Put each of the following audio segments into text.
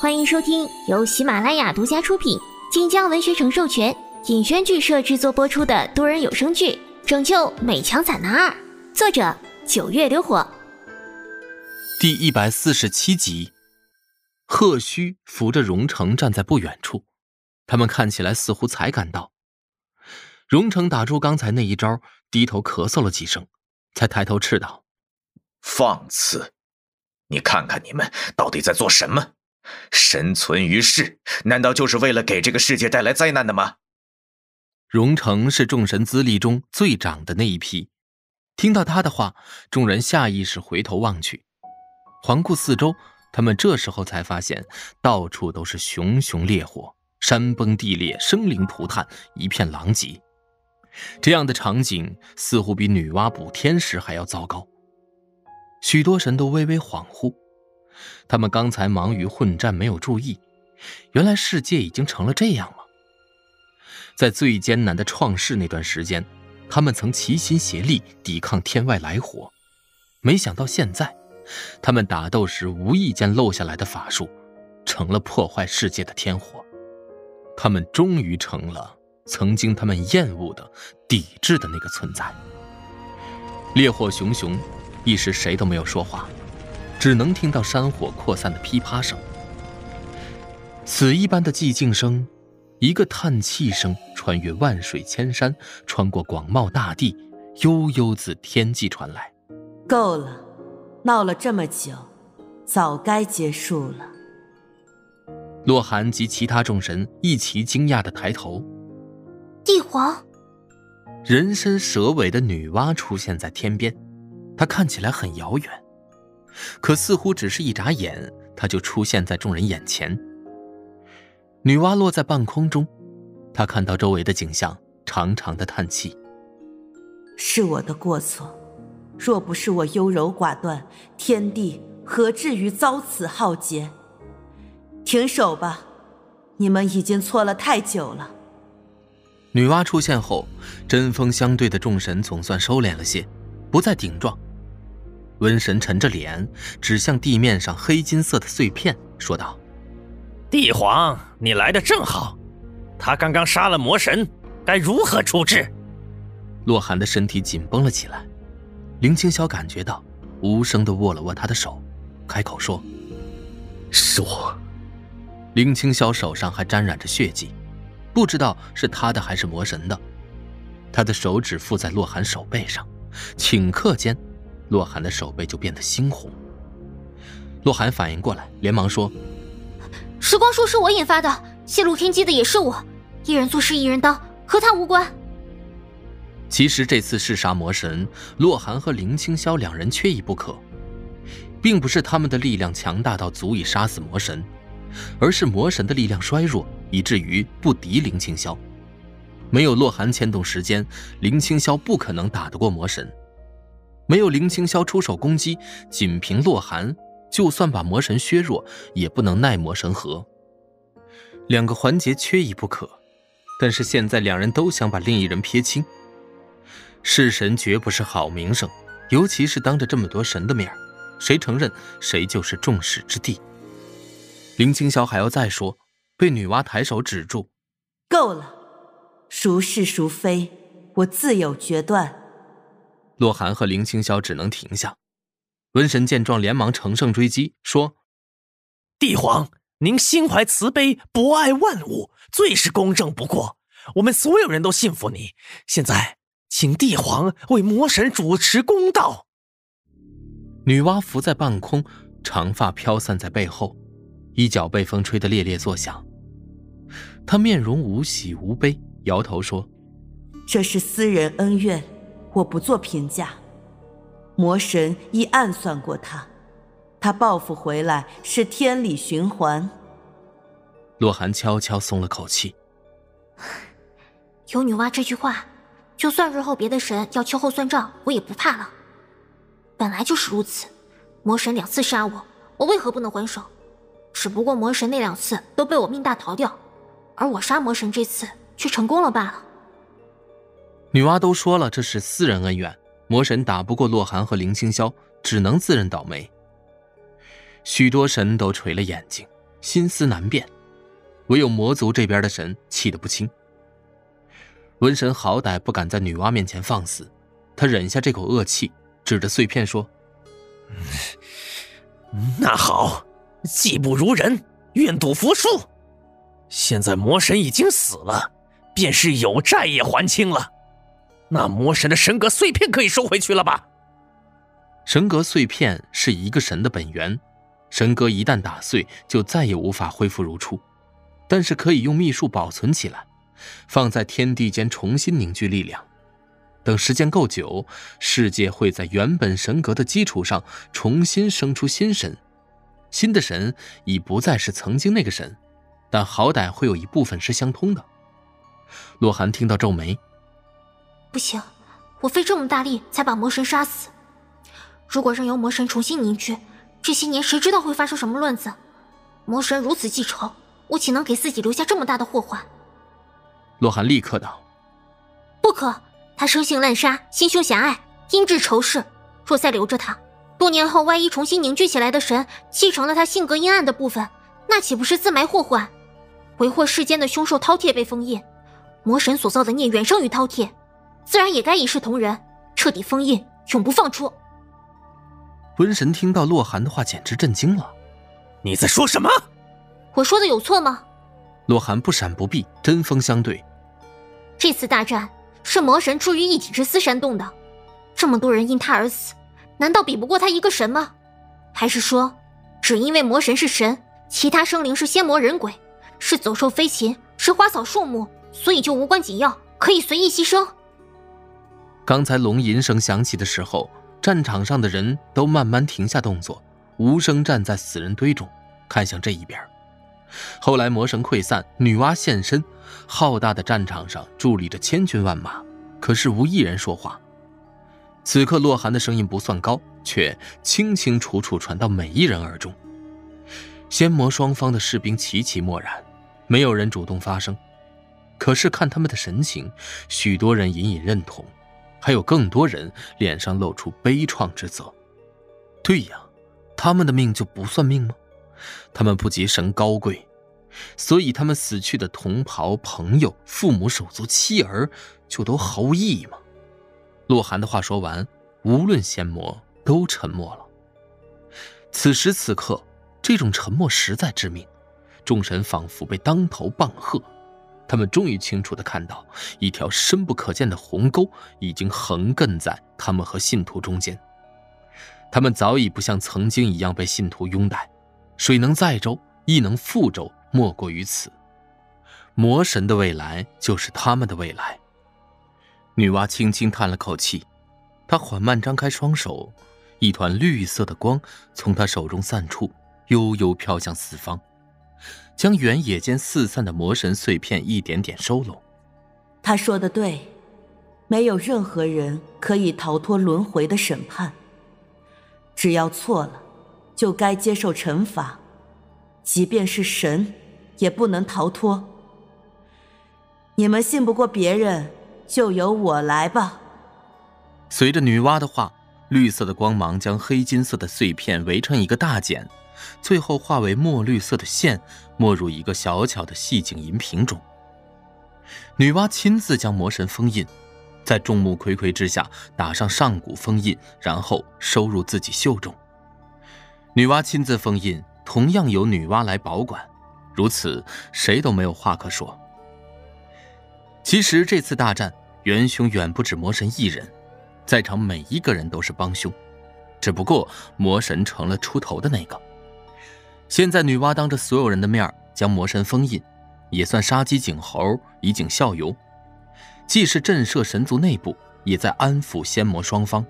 欢迎收听由喜马拉雅独家出品、晋江文学城授权、尹轩剧社制作播出的多人有声剧《拯救美强惨男二》，作者九月流火。第一百四十七集，贺虚扶着荣成站在不远处，他们看起来似乎才赶到。荣成打出刚才那一招，低头咳嗽了几声，才抬头斥道：“放肆！你看看你们到底在做什么？”神存于世，难道就是为了给这个世界带来灾难的吗？荣成是众神资历中最长的那一批，听到他的话，众人下意识回头望去，环顾四周，他们这时候才发现，到处都是熊熊烈火，山崩地裂，生灵涂炭，一片狼藉。这样的场景似乎比女娲补天时还要糟糕，许多神都微微恍惚。他们刚才忙于混战，没有注意，原来世界已经成了这样了？在最艰难的创世那段时间，他们曾齐心协力抵抗天外来火，没想到现在，他们打斗时无意间漏下来的法术，成了破坏世界的天火。他们终于成了曾经他们厌恶的、抵制的那个存在。烈火熊熊，一时谁都没有说话。只能听到山火扩散的噼啪声，死一般的寂静声，一个叹气声穿越万水千山，穿过广袤大地，悠悠自天际传来。够了，闹了这么久，早该结束了。洛寒及其他众神一齐惊讶的抬头，帝皇，人身蛇尾的女娲出现在天边，她看起来很遥远。可似乎只是一眨眼，他就出现在众人眼前。女娲落在半空中，她看到周围的景象，长长的叹气：“是我的过错，若不是我优柔寡断，天地何至于遭此浩劫？停手吧，你们已经错了太久了。”女娲出现后，针锋相对的众神总算收敛了些，不再顶撞。瘟神沉着脸，指向地面上黑金色的碎片，说道：“帝皇，你来的正好。他刚刚杀了魔神，该如何处置？”洛寒的身体紧绷了起来，林青霄感觉到，无声的握了握他的手，开口说：“是我。”林青霄手上还沾染着血迹，不知道是他的还是魔神的。他的手指附在洛寒手背上，顷刻间。洛寒的手背就变得猩红。洛寒反应过来，连忙说：“时光术是我引发的，泄露天机的也是我。一人做事一人当，和他无关。”其实这次弑杀魔神，洛寒和林清霄两人缺一不可，并不是他们的力量强大到足以杀死魔神，而是魔神的力量衰弱，以至于不敌林清霄。没有洛寒牵动时间，林清霄不可能打得过魔神。没有林清霄出手攻击，仅凭洛寒，就算把魔神削弱，也不能奈魔神核。两个环节缺一不可，但是现在两人都想把另一人撇清。弑神绝不是好名声，尤其是当着这么多神的面，谁承认谁就是众矢之的。林清霄还要再说，被女娲抬手止住。够了，孰是孰非，我自有决断。洛寒和林清霄只能停下。瘟神见状，连忙乘胜追击，说：“帝皇，您心怀慈悲，博爱万物，最是公正不过。我们所有人都信服你。现在，请帝皇为魔神主持公道。”女娲浮在半空，长发飘散在背后，衣角被风吹得猎猎作响。她面容无喜无悲，摇头说：“这是私人恩怨。”我不做评价。魔神亦暗算过他，他报复回来是天理循环。洛寒悄悄松了口气。有女娲这句话，就算日后别的神要秋后算账，我也不怕了。本来就是如此，魔神两次杀我，我为何不能还手？只不过魔神那两次都被我命大逃掉，而我杀魔神这次却成功了罢了。女娲都说了，这是私人恩怨。魔神打不过洛寒和林清霄，只能自认倒霉。许多神都垂了眼睛，心思难辨。唯有魔族这边的神气得不轻。瘟神好歹不敢在女娲面前放肆，他忍下这口恶气，指着碎片说：“那好，技不如人，愿赌服输。现在魔神已经死了，便是有债也还清了。那魔神的神格碎片可以收回去了吧？”神格碎片是一个神的本源，神格一旦打碎，就再也无法恢复如初。但是可以用秘术保存起来，放在天地间重新凝聚力量。等时间够久，世界会在原本神格的基础上重新生出新神。新的神已不再是曾经那个神，但好歹会有一部分是相通的。洛寒听到皱眉：“不行，我费这么大力才把魔神杀死。如果任由魔神重新凝聚，这些年谁知道会发生什么乱子？魔神如此记仇。”我岂能给自己留下这么大的祸患？洛寒立刻道：“不可！他生性滥杀，心胸狭隘，阴质仇视。若再留着他，多年后万一重新凝聚起来的神继承了他性格阴暗的部分，那岂不是自埋祸患？为祸世间的凶兽饕餮被封印，魔神所造的孽远胜于饕餮，自然也该一视同仁，彻底封印，永不放出。”瘟神听到洛寒的话，简直震惊了：“你在说什么？”我说的有错吗？洛寒不闪不避，针锋相对。这次大战是魔神出于一体之私煽动的，这么多人因他而死，难道比不过他一个神吗？还是说，只因为魔神是神，其他生灵是仙魔人鬼，是走兽飞禽，是花草树木，所以就无关紧要，可以随意牺牲？刚才龙吟声响起的时候，战场上的人都慢慢停下动作，无声站在死人堆中，看向这一边。后来魔神溃散，女娲现身，浩大的战场上伫立着千军万马，可是无一人说话。此刻洛寒的声音不算高，却清清楚楚传到每一人耳中。仙魔双方的士兵齐齐默然，没有人主动发声。可是看他们的神情，许多人隐隐认同，还有更多人脸上露出悲怆之色。对呀，他们的命就不算命吗？他们不及神高贵，所以他们死去的同袍、朋友、父母、手足、妻儿，就都毫无意义吗？洛寒的话说完，无论仙魔都沉默了。此时此刻，这种沉默实在致命。众神仿佛被当头棒喝，他们终于清楚的看到，一条深不可见的鸿沟已经横亘在他们和信徒中间。他们早已不像曾经一样被信徒拥戴。水能载舟，亦能覆舟，莫过于此。魔神的未来就是他们的未来。女娲轻轻叹了口气，她缓慢张开双手，一团绿色的光从她手中散出，悠悠飘向四方，将原野间四散的魔神碎片一点点收拢。他说的对，没有任何人可以逃脱轮回的审判。只要错了。就该接受惩罚，即便是神，也不能逃脱。你们信不过别人，就由我来吧。随着女娲的话，绿色的光芒将黑金色的碎片围成一个大茧，最后化为墨绿色的线，没入一个小巧的细颈银瓶中。女娲亲自将魔神封印，在众目睽睽之下打上上古封印，然后收入自己袖中。女娲亲自封印，同样由女娲来保管。如此，谁都没有话可说。其实这次大战，元凶远不止魔神一人，在场每一个人都是帮凶，只不过魔神成了出头的那个。现在女娲当着所有人的面将魔神封印，也算杀鸡儆猴，以儆效尤，既是震慑神族内部，也在安抚仙魔双方。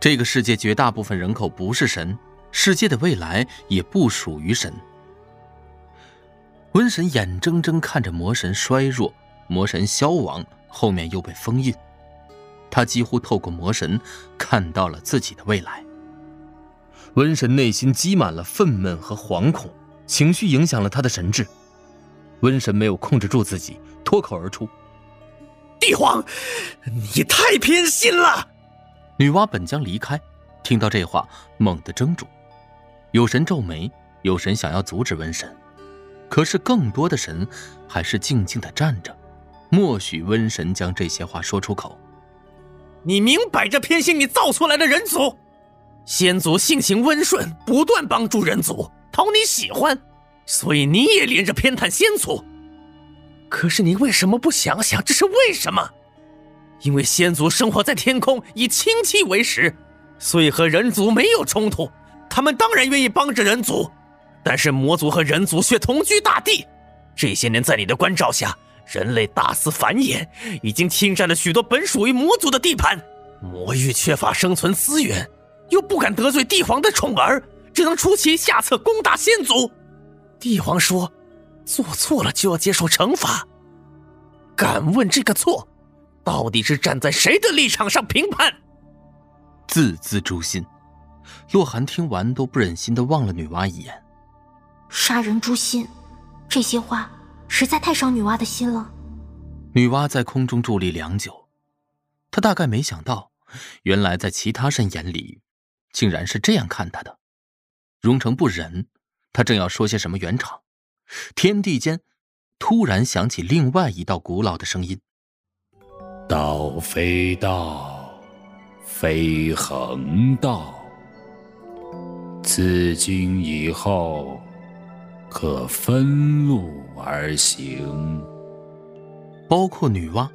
这个世界绝大部分人口不是神，世界的未来也不属于神。瘟神眼睁睁看着魔神衰弱，魔神消亡，后面又被封印，他几乎透过魔神看到了自己的未来。瘟神内心积满了愤懑和惶恐，情绪影响了他的神智。瘟神没有控制住自己，脱口而出：“帝皇，你太偏心了。”女娲本将离开，听到这话，猛地怔住。有神皱眉，有神想要阻止瘟神，可是更多的神还是静静的站着，默许瘟神将这些话说出口。你明摆着偏心你造出来的人族，先祖性情温顺，不断帮助人族，讨你喜欢，所以你也连着偏袒先祖。可是你为什么不想想这是为什么？因为先祖生活在天空，以清气为食，所以和人族没有冲突。他们当然愿意帮着人族，但是魔族和人族却同居大地。这些年在你的关照下，人类大肆繁衍，已经侵占了许多本属于魔族的地盘。魔域缺乏生存资源，又不敢得罪帝皇的宠儿，只能出其下策攻打先祖。帝皇说：“做错了就要接受惩罚。”敢问这个错，到底是站在谁的立场上评判？字字诛心。洛寒听完都不忍心的望了女娲一眼。杀人诛心，这些话实在太伤女娲的心了。女娲在空中伫立良久，她大概没想到，原来在其他人眼里，竟然是这样看他的。荣成不忍，他正要说些什么圆场，天地间突然响起另外一道古老的声音：“道非道，非恒道。”自今以后，可分路而行。包括女娲，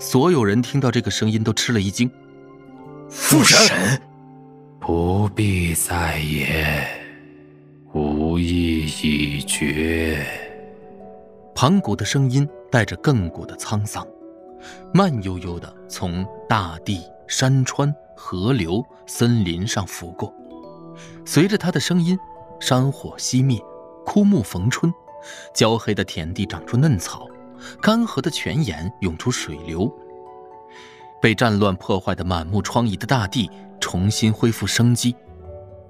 所有人听到这个声音都吃了一惊。父神，不必再言，无意已决。盘古的声音带着亘古的沧桑，慢悠悠的从大地、山川、河流、森林上拂过。随着他的声音，山火熄灭，枯木逢春，焦黑的田地长出嫩草，干涸的泉眼涌出水流。被战乱破坏的满目疮痍的大地重新恢复生机。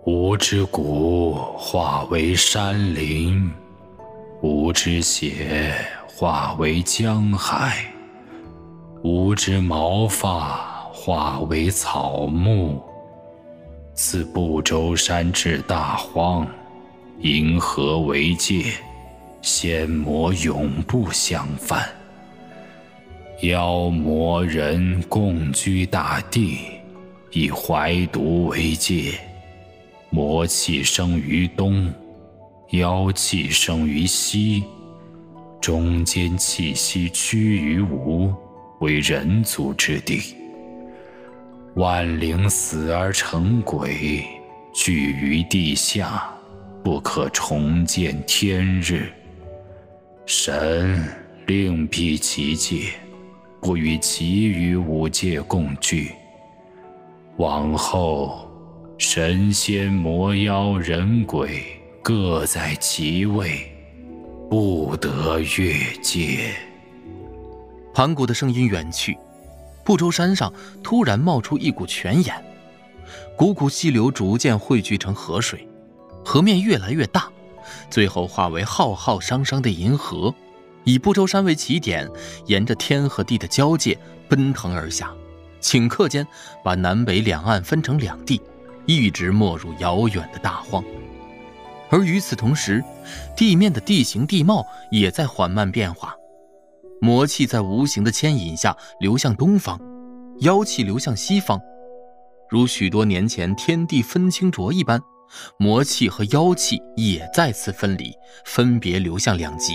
吾之骨化为山林，吾之血化为江海，吾之毛发化为草木。自不周山至大荒，银河为界，仙魔永不相犯。妖魔人共居大地，以怀毒为界。魔气生于东，妖气生于西，中间气息趋于无，为人族之地。万灵死而成鬼，聚于地下，不可重见天日。神另辟其界，不与其余五界共聚。往后，神仙魔妖人鬼各在其位，不得越界。盘古的声音远去。不周山上突然冒出一股泉眼，股股溪流逐渐汇聚成河水，河面越来越大，最后化为浩浩汤汤的银河，以不周山为起点，沿着天和地的交界奔腾而下，顷刻间把南北两岸分成两地，一直没入遥远的大荒。而与此同时，地面的地形地貌也在缓慢变化。魔气在无形的牵引下流向东方，妖气流向西方，如许多年前天地分清浊一般，魔气和妖气也再次分离，分别流向两极。